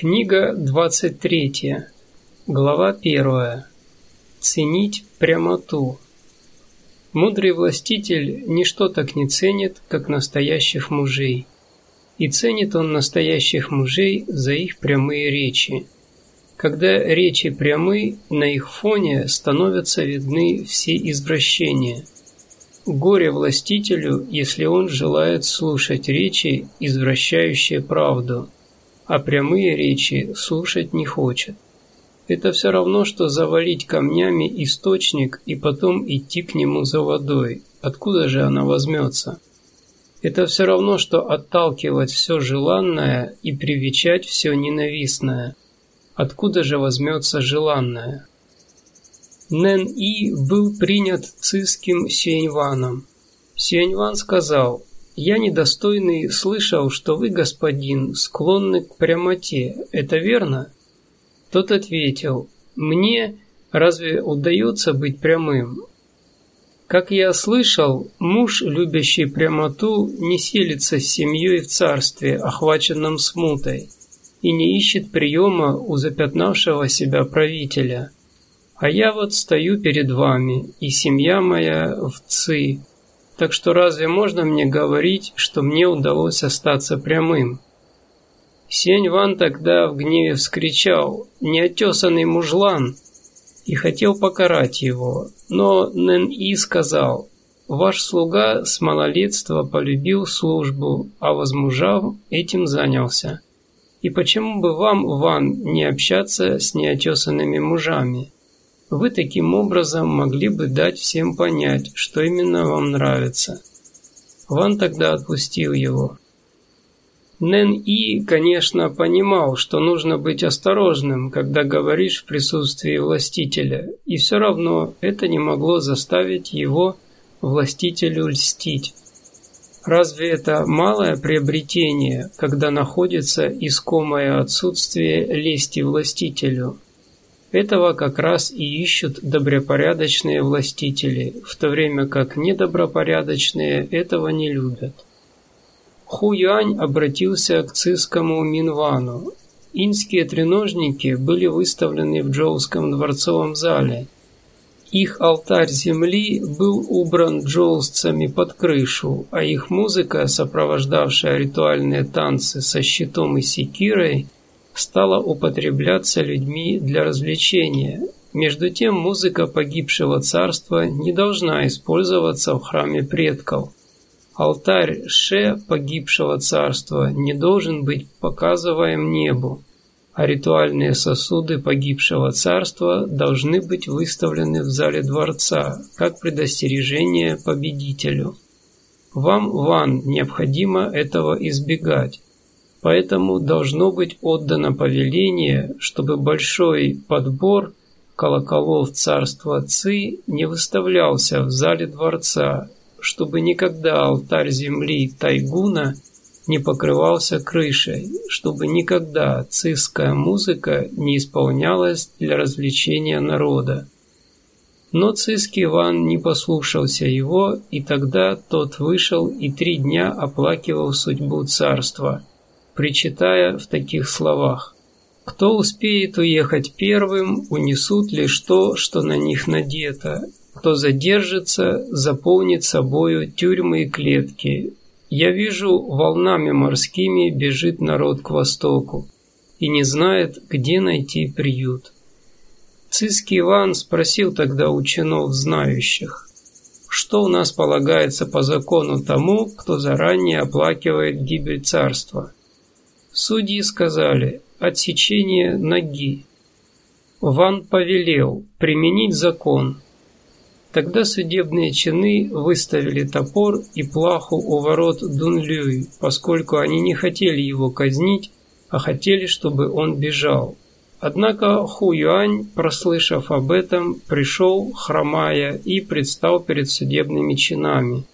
Книга 23. Глава 1. Ценить прямоту. Мудрый властитель ничто так не ценит, как настоящих мужей. И ценит он настоящих мужей за их прямые речи. Когда речи прямы, на их фоне становятся видны все извращения. Горе властителю, если он желает слушать речи, извращающие правду – а прямые речи слушать не хочет. Это все равно, что завалить камнями источник и потом идти к нему за водой. Откуда же она возьмется? Это все равно, что отталкивать все желанное и привечать все ненавистное. Откуда же возьмется желанное? Нэн И был принят циским Сюэньваном. Сюэньван сказал, «Я недостойный слышал, что вы, господин, склонны к прямоте. Это верно?» Тот ответил, «Мне разве удается быть прямым?» Как я слышал, муж, любящий прямоту, не селится с семьей в царстве, охваченном смутой, и не ищет приема у запятнавшего себя правителя. А я вот стою перед вами, и семья моя в Ци, так что разве можно мне говорить, что мне удалось остаться прямым? Сень Ван тогда в гневе вскричал «Неотесанный мужлан!» и хотел покарать его, но Нэн И сказал «Ваш слуга с малолетства полюбил службу, а возмужав, этим занялся. И почему бы вам, Ван, не общаться с неотесанными мужами?» Вы таким образом могли бы дать всем понять, что именно вам нравится. Ван тогда отпустил его. Нэн И, конечно, понимал, что нужно быть осторожным, когда говоришь в присутствии властителя, и все равно это не могло заставить его властителю льстить. Разве это малое приобретение, когда находится искомое отсутствие лести властителю? Этого как раз и ищут добропорядочные властители, в то время как недобропорядочные этого не любят. Ху Юань обратился к цискому Минвану. Инские треножники были выставлены в Джоуском дворцовом зале. Их алтарь земли был убран джоусцами под крышу, а их музыка, сопровождавшая ритуальные танцы со щитом и секирой – стала употребляться людьми для развлечения. Между тем музыка погибшего царства не должна использоваться в храме предков. Алтарь Ше погибшего царства не должен быть показываем небу, а ритуальные сосуды погибшего царства должны быть выставлены в зале дворца, как предостережение победителю. Вам, Ван, необходимо этого избегать. Поэтому должно быть отдано повеление, чтобы большой подбор колоколов царства Ци не выставлялся в зале дворца, чтобы никогда алтарь земли Тайгуна не покрывался крышей, чтобы никогда циская музыка не исполнялась для развлечения народа. Но Циский Иван не послушался его, и тогда тот вышел и три дня оплакивал судьбу царства – причитая в таких словах. Кто успеет уехать первым, унесут лишь то, что на них надето. Кто задержится, заполнит собою тюрьмы и клетки. Я вижу, волнами морскими бежит народ к востоку и не знает, где найти приют. Циский Иван спросил тогда ученов знающих, что у нас полагается по закону тому, кто заранее оплакивает гибель царства. Судьи сказали «отсечение ноги». Ван повелел применить закон. Тогда судебные чины выставили топор и плаху у ворот Дунлюй, поскольку они не хотели его казнить, а хотели, чтобы он бежал. Однако Ху Юань, прослышав об этом, пришел, хромая, и предстал перед судебными чинами.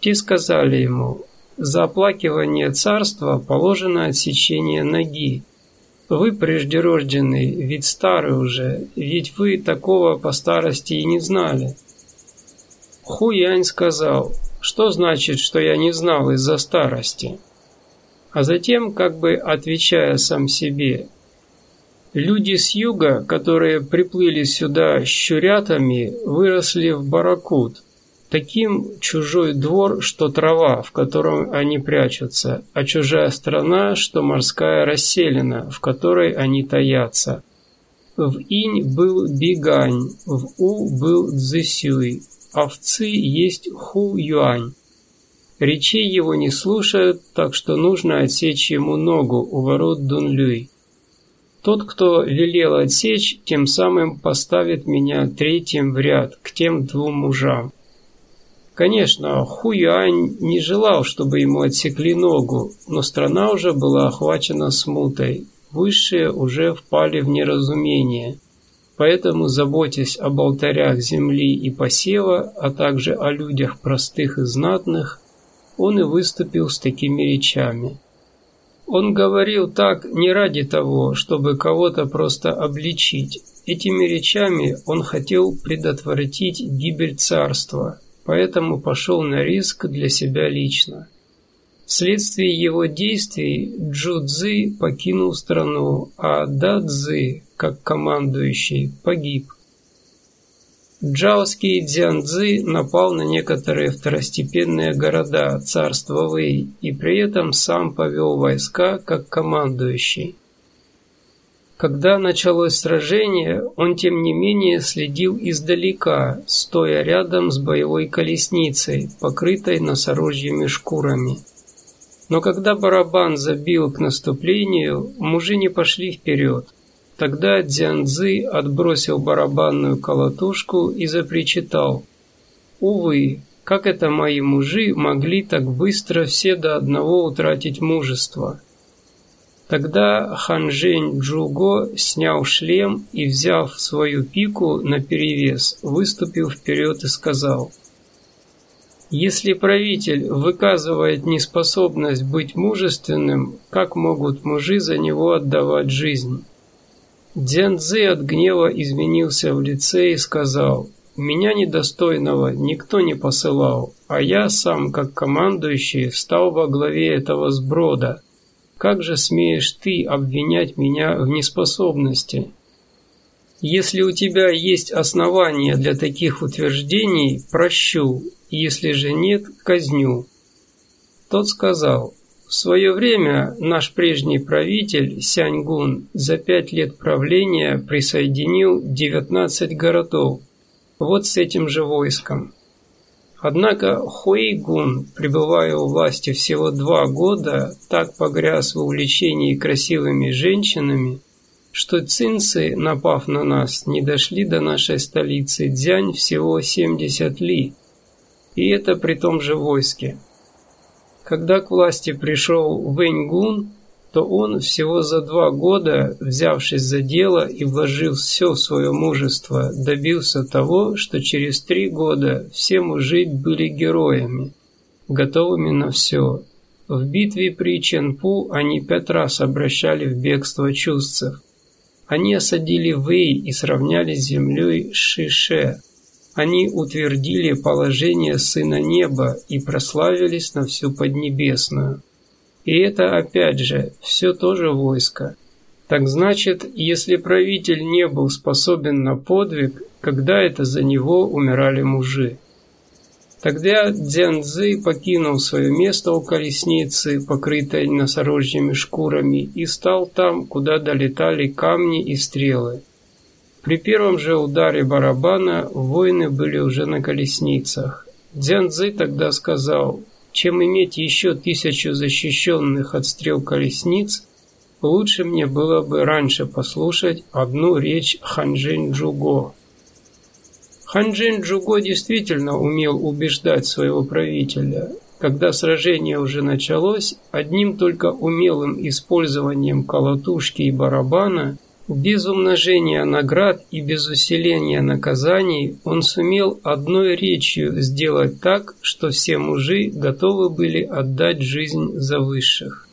Те сказали ему, за оплакивание царства положено отсечение ноги. Вы преждерожденный, ведь старый уже, ведь вы такого по старости и не знали. Хуянь сказал, что значит, что я не знал из-за старости? А затем, как бы отвечая сам себе, Люди с юга, которые приплыли сюда щурятами, выросли в баракут. Таким чужой двор, что трава, в котором они прячутся, а чужая страна, что морская расселена, в которой они таятся. В инь был бигань, в у был цзысюй, а в ци есть ху-юань. Речей его не слушают, так что нужно отсечь ему ногу у ворот Дунлюй. Тот, кто велел отсечь, тем самым поставит меня третьим в ряд к тем двум мужам. Конечно, Хуюань не желал, чтобы ему отсекли ногу, но страна уже была охвачена смутой, высшие уже впали в неразумение. Поэтому, заботясь об алтарях земли и посева, а также о людях простых и знатных, он и выступил с такими речами. Он говорил так не ради того, чтобы кого-то просто обличить. Этими речами он хотел предотвратить гибель царства, поэтому пошел на риск для себя лично. Вследствие его действий Джу Цзи покинул страну, а Да Цзи, как командующий, погиб. Джаоский Дзянцзы напал на некоторые второстепенные города царства Вэй и при этом сам повел войска как командующий. Когда началось сражение, он тем не менее следил издалека, стоя рядом с боевой колесницей, покрытой носорожьими шкурами. Но когда барабан забил к наступлению, мужи не пошли вперед. Тогда Дзянзы отбросил барабанную колотушку и запричитал. «Увы, как это мои мужи могли так быстро все до одного утратить мужество?» Тогда Ханжень Джуго снял шлем и, взяв свою пику наперевес, выступил вперед и сказал «Если правитель выказывает неспособность быть мужественным, как могут мужи за него отдавать жизнь?» Дзянцзы от гнева изменился в лице и сказал, «Меня недостойного никто не посылал, а я сам, как командующий, встал во главе этого сброда. Как же смеешь ты обвинять меня в неспособности?» Если у тебя есть основания для таких утверждений, прощу, если же нет, казню. Тот сказал, в свое время наш прежний правитель Сяньгун за пять лет правления присоединил 19 городов, вот с этим же войском. Однако Хуэйгун, пребывая у власти всего два года, так погряз в увлечении красивыми женщинами, что цинцы, напав на нас, не дошли до нашей столицы Дзянь всего 70 ли, и это при том же войске. Когда к власти пришел Вэньгун, то он всего за два года, взявшись за дело и вложив все свое мужество, добился того, что через три года все мужи были героями, готовыми на все. В битве при Ченпу они пять раз обращали в бегство чувств. Они осадили Вэй и сравняли с землей Шише, они утвердили положение Сына Неба и прославились на всю Поднебесную. И это, опять же, все тоже войско. Так значит, если правитель не был способен на подвиг, когда это за него умирали мужи? Тогда Дзянцзы покинул свое место у колесницы, покрытой носорожьими шкурами, и стал там, куда долетали камни и стрелы. При первом же ударе барабана воины были уже на колесницах. Дзянцзы тогда сказал, чем иметь еще тысячу защищенных от стрел колесниц, лучше мне было бы раньше послушать одну речь Ханжень Джуго. Ханжень Джуго действительно умел убеждать своего правителя. Когда сражение уже началось, одним только умелым использованием колотушки и барабана – без умножения наград и без усиления наказаний он сумел одной речью сделать так, что все мужи готовы были отдать жизнь за высших.